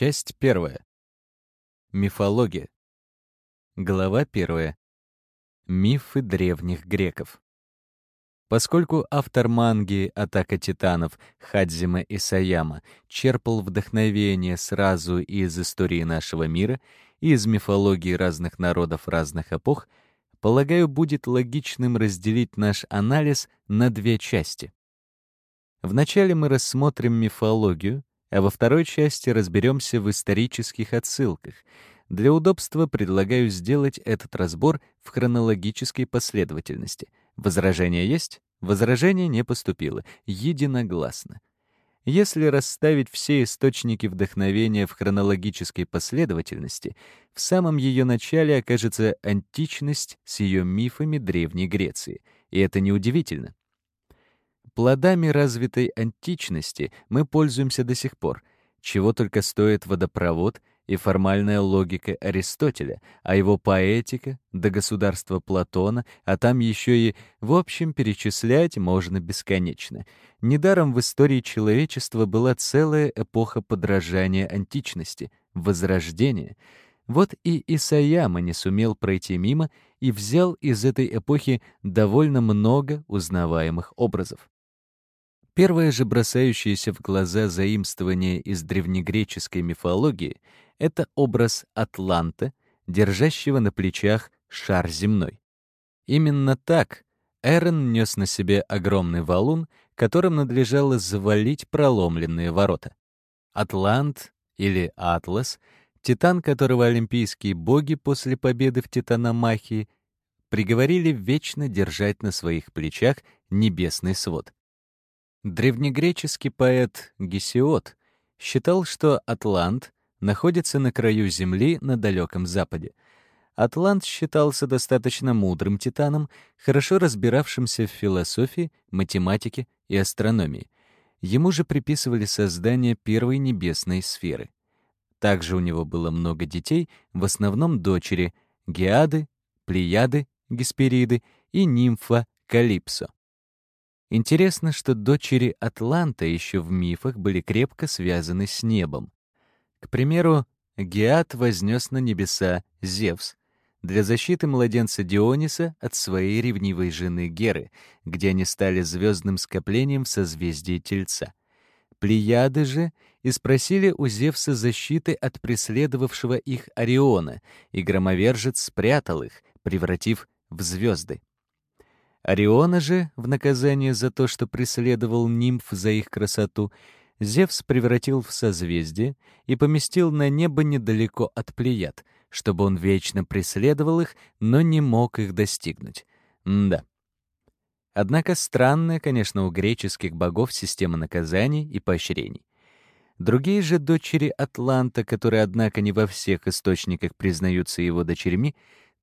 Часть первая. Мифология. Глава первая. Мифы древних греков. Поскольку автор манги «Атака титанов» Хадзима Исаяма черпал вдохновение сразу из истории нашего мира, и из мифологии разных народов разных эпох, полагаю, будет логичным разделить наш анализ на две части. Вначале мы рассмотрим мифологию, а во второй части разберемся в исторических отсылках. Для удобства предлагаю сделать этот разбор в хронологической последовательности. Возражения есть? Возражение не поступило. Единогласно. Если расставить все источники вдохновения в хронологической последовательности, в самом ее начале окажется античность с ее мифами Древней Греции. И это неудивительно. Плодами развитой античности мы пользуемся до сих пор, чего только стоит водопровод и формальная логика Аристотеля, а его поэтика до государства Платона, а там еще и, в общем, перечислять можно бесконечно. Недаром в истории человечества была целая эпоха подражания античности, возрождения. Вот и Исаяма не сумел пройти мимо и взял из этой эпохи довольно много узнаваемых образов. Первое же бросающееся в глаза заимствование из древнегреческой мифологии — это образ Атланта, держащего на плечах шар земной. Именно так Эрон нес на себе огромный валун, которым надлежало завалить проломленные ворота. Атлант или Атлас, титан которого олимпийские боги после победы в Титаномахии приговорили вечно держать на своих плечах небесный свод. Древнегреческий поэт Гесиод считал, что Атлант находится на краю Земли на далеком западе. Атлант считался достаточно мудрым титаном, хорошо разбиравшимся в философии, математике и астрономии. Ему же приписывали создание первой небесной сферы. Также у него было много детей, в основном дочери — Геады, Плеяды, Геспериды и нимфа Калипсо. Интересно, что дочери Атланта еще в мифах были крепко связаны с небом. К примеру, Геат вознес на небеса Зевс для защиты младенца Диониса от своей ревнивой жены Геры, где они стали звездным скоплением в созвездии Тельца. Плеяды же и спросили у Зевса защиты от преследовавшего их Ориона, и громовержец спрятал их, превратив в звезды. Ориона же, в наказание за то, что преследовал нимф за их красоту, Зевс превратил в созвездие и поместил на небо недалеко от Плеяд, чтобы он вечно преследовал их, но не мог их достигнуть. М да. Однако странная, конечно, у греческих богов система наказаний и поощрений. Другие же дочери Атланта, которые, однако, не во всех источниках признаются его дочерьми,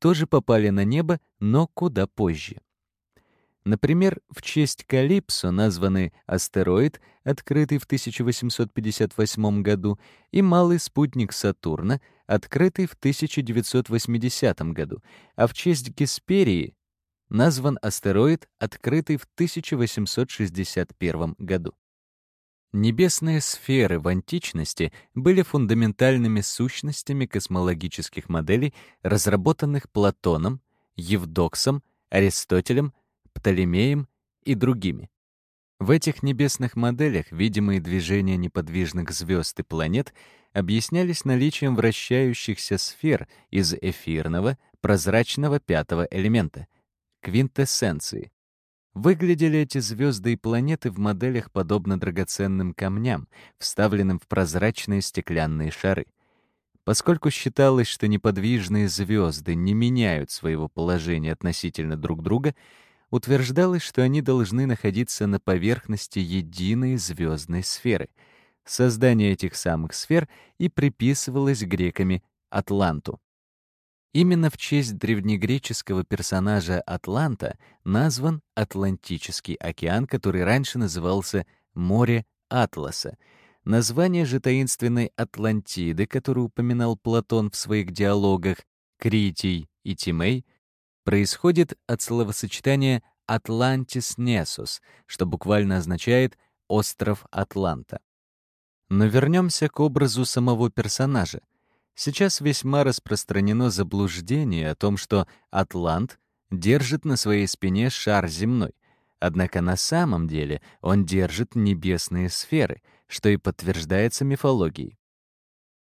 тоже попали на небо, но куда позже. Например, в честь Калипсо названы астероид, открытый в 1858 году, и малый спутник Сатурна, открытый в 1980 году, а в честь Гесперии назван астероид, открытый в 1861 году. Небесные сферы в античности были фундаментальными сущностями космологических моделей, разработанных Платоном, Евдоксом, Аристотелем, Птолемеем и другими. В этих небесных моделях видимые движения неподвижных звезд и планет объяснялись наличием вращающихся сфер из эфирного, прозрачного пятого элемента — квинтэссенции. Выглядели эти звезды и планеты в моделях подобно драгоценным камням, вставленным в прозрачные стеклянные шары. Поскольку считалось, что неподвижные звезды не меняют своего положения относительно друг друга, утверждалось, что они должны находиться на поверхности единой звездной сферы. Создание этих самых сфер и приписывалось греками Атланту. Именно в честь древнегреческого персонажа Атланта назван Атлантический океан, который раньше назывался Море Атласа. Название же таинственной Атлантиды, которую упоминал Платон в своих диалогах Критий и Тимей, происходит от словосочетания «Атлантис Несус», что буквально означает «остров Атланта». Но вернемся к образу самого персонажа. Сейчас весьма распространено заблуждение о том, что Атлант держит на своей спине шар земной, однако на самом деле он держит небесные сферы, что и подтверждается мифологией.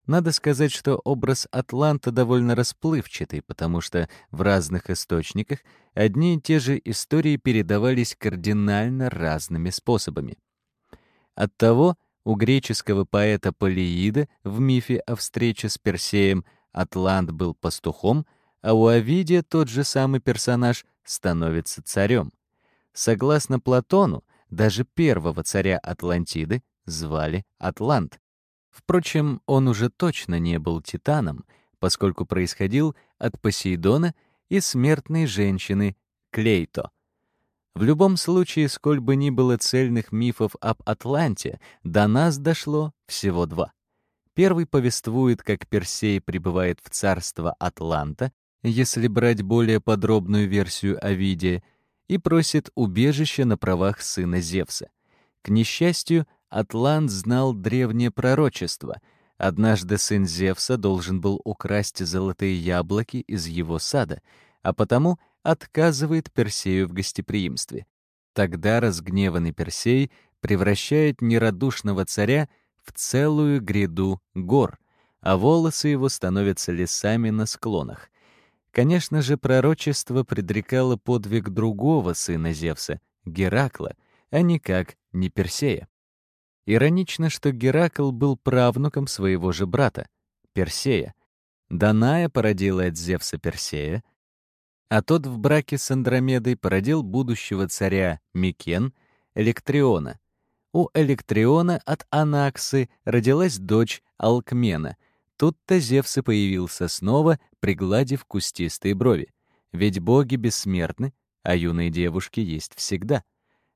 Надо сказать, что образ Атланта довольно расплывчатый, потому что в разных источниках одни и те же истории передавались кардинально разными способами. Оттого у греческого поэта Полиида в мифе о встрече с Персеем Атлант был пастухом, а у Овидия тот же самый персонаж становится царем. Согласно Платону, даже первого царя Атлантиды звали Атлант. Впрочем, он уже точно не был титаном, поскольку происходил от Посейдона и смертной женщины Клейто. В любом случае, сколь бы ни было цельных мифов об Атланте, до нас дошло всего два. Первый повествует, как Персей прибывает в царство Атланта, если брать более подробную версию Овидия, и просит убежище на правах сына Зевса. К несчастью, Атлант знал древнее пророчество. Однажды сын Зевса должен был украсть золотые яблоки из его сада, а потому отказывает Персею в гостеприимстве. Тогда разгневанный Персей превращает нерадушного царя в целую гряду гор, а волосы его становятся лесами на склонах. Конечно же, пророчество предрекало подвиг другого сына Зевса, Геракла, а никак не Персея. Иронично, что Геракл был правнуком своего же брата, Персея. Даная породила от Зевса Персея, а тот в браке с Андромедой породил будущего царя Микен, Электриона. У Электриона от Анаксы родилась дочь Алкмена. Тут-то Зевс и появился снова, пригладив кустистые брови. Ведь боги бессмертны, а юные девушки есть всегда.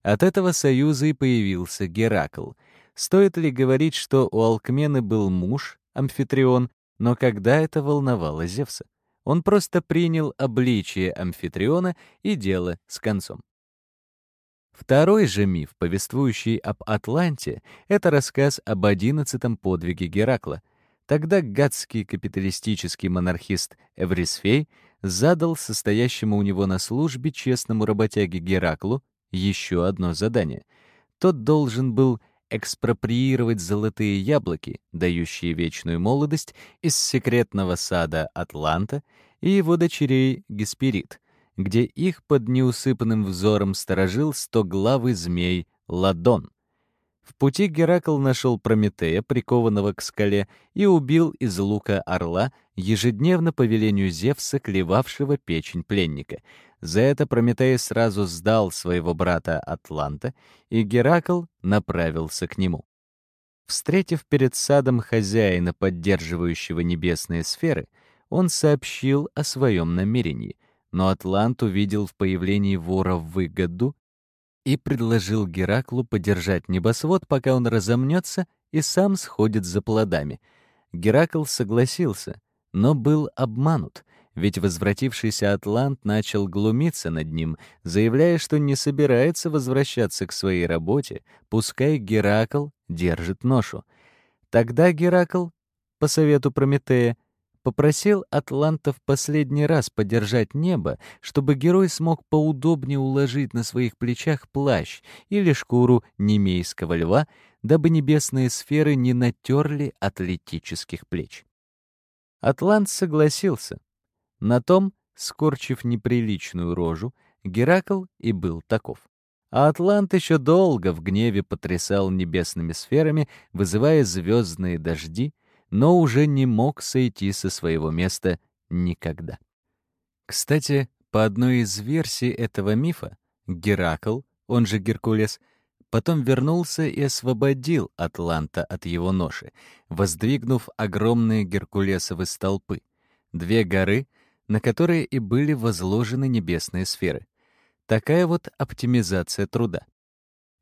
От этого союза и появился Геракл — Стоит ли говорить, что у Алкмены был муж, Амфитрион, но когда это волновало Зевса? Он просто принял обличие Амфитриона и дело с концом. Второй же миф, повествующий об Атланте, это рассказ об одиннадцатом подвиге Геракла. Тогда гадский капиталистический монархист Эврисфей задал состоящему у него на службе честному работяге Гераклу еще одно задание. Тот должен был экспроприировать золотые яблоки, дающие вечную молодость, из секретного сада Атланта и его дочерей Гесперид, где их под неусыпанным взором сторожил стоглавый змей Ладон. В пути Геракл нашел Прометея, прикованного к скале, и убил из лука орла, ежедневно по велению Зевса, клевавшего печень пленника. За это Прометей сразу сдал своего брата Атланта, и Геракл направился к нему. Встретив перед садом хозяина, поддерживающего небесные сферы, он сообщил о своем намерении, но Атлант увидел в появлении вора выгоду и предложил Гераклу подержать небосвод, пока он разомнется и сам сходит за плодами. Геракл согласился, но был обманут, ведь возвратившийся Атлант начал глумиться над ним, заявляя, что не собирается возвращаться к своей работе, пускай Геракл держит ношу. Тогда Геракл, по совету Прометея, попросил Атланта в последний раз подержать небо, чтобы герой смог поудобнее уложить на своих плечах плащ или шкуру немейского льва, дабы небесные сферы не натерли атлетических плеч. Атлант согласился. На том, скорчив неприличную рожу, Геракл и был таков. А Атлант еще долго в гневе потрясал небесными сферами, вызывая звездные дожди, но уже не мог сойти со своего места никогда. Кстати, по одной из версий этого мифа, Геракл, он же Геркулес, потом вернулся и освободил Атланта от его ноши, воздвигнув огромные геркулесовы столпы, две горы, на которые и были возложены небесные сферы. Такая вот оптимизация труда.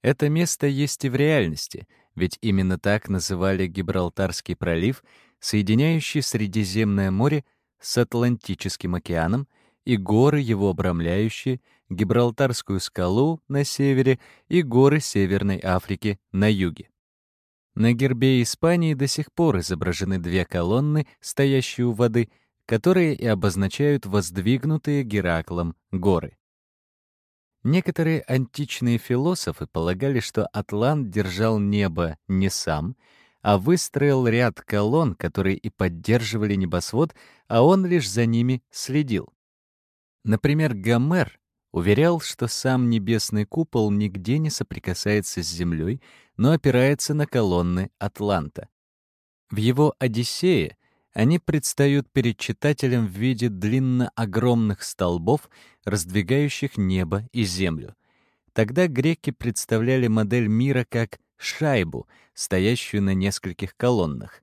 Это место есть и в реальности, ведь именно так называли Гибралтарский пролив, соединяющий Средиземное море с Атлантическим океаном, и горы, его обрамляющие, Гибралтарскую скалу на севере и горы Северной Африки на юге. На гербе Испании до сих пор изображены две колонны, стоящие у воды, которые и обозначают воздвигнутые Гераклом горы. Некоторые античные философы полагали, что Атлант держал небо не сам, а выстроил ряд колонн, которые и поддерживали небосвод, а он лишь за ними следил. Например, Гомер уверял, что сам небесный купол нигде не соприкасается с землей, но опирается на колонны Атланта. В его «Одиссее» они предстают перед читателем в виде длинно огромных столбов, раздвигающих небо и землю. Тогда греки представляли модель мира как шайбу, стоящую на нескольких колоннах.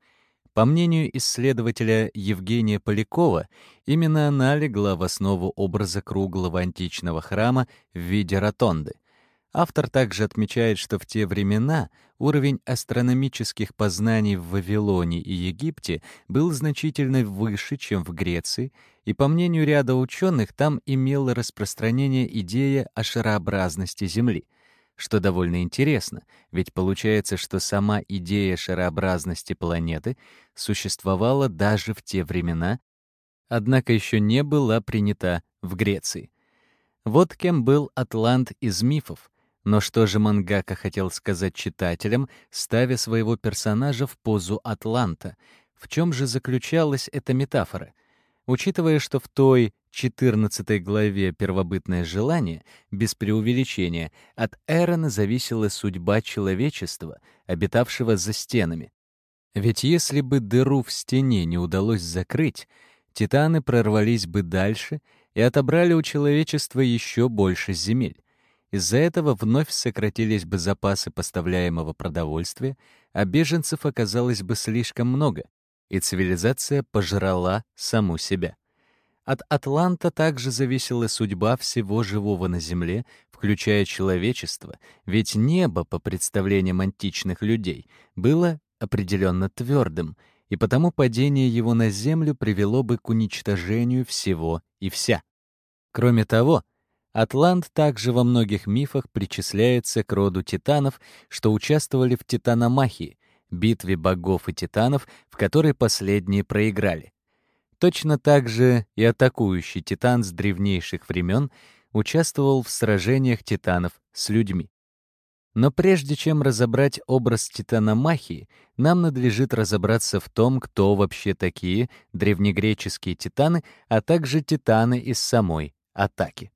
По мнению исследователя Евгения Полякова, именно она легла в основу образа круглого античного храма в виде ротонды. Автор также отмечает, что в те времена уровень астрономических познаний в Вавилоне и Египте был значительно выше, чем в Греции, и, по мнению ряда ученых, там имела распространение идея о шарообразности Земли — что довольно интересно, ведь получается, что сама идея шарообразности планеты существовала даже в те времена, однако еще не была принята в Греции. Вот кем был Атлант из мифов. Но что же Мангака хотел сказать читателям, ставя своего персонажа в позу Атланта? В чем же заключалась эта метафора? Учитывая, что в той 14 главе «Первобытное желание», без преувеличения, от Эрона зависела судьба человечества, обитавшего за стенами. Ведь если бы дыру в стене не удалось закрыть, титаны прорвались бы дальше и отобрали у человечества еще больше земель. Из-за этого вновь сократились бы запасы поставляемого продовольствия, а беженцев оказалось бы слишком много, и цивилизация пожрала саму себя. От Атланта также зависела судьба всего живого на Земле, включая человечество, ведь небо, по представлениям античных людей, было определенно твердым, и потому падение его на Землю привело бы к уничтожению всего и вся. Кроме того, Атлант также во многих мифах причисляется к роду титанов, что участвовали в титаномахии, битве богов и титанов, в которой последние проиграли. Точно так же и атакующий титан с древнейших времен участвовал в сражениях титанов с людьми. Но прежде чем разобрать образ титана Махии, нам надлежит разобраться в том, кто вообще такие древнегреческие титаны, а также титаны из самой атаки.